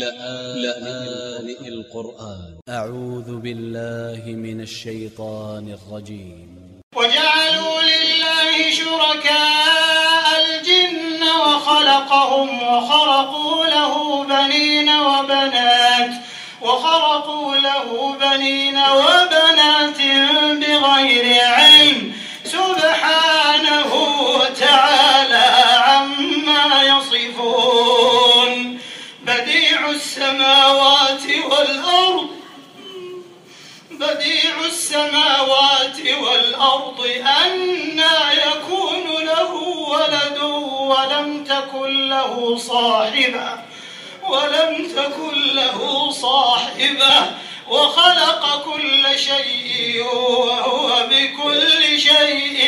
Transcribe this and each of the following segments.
لآن القرآن. أ ع و ذ ب ا ل ل ه من ا ل ش ي ط ا ن ا ل ج ي م وجعلوا لله شركاء الجن وخلقهم وخرقوا له بنين وبنات وخرقوا له بنين وبنات بغير السماوات والأرض. بديع السماوات والأرض أنى يكون له ولد ولم تكن له صاحبة. ولم تكن له صاحبة. وخلق كل شيء وهو بكل شيء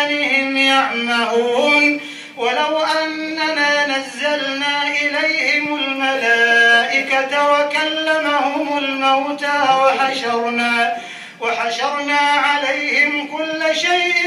طغيانهم يعمهون ولو أننا نزلنا إليهم الملائكة وكلمهم الموتى وحشرنا وحشرنا عليهم كل شيء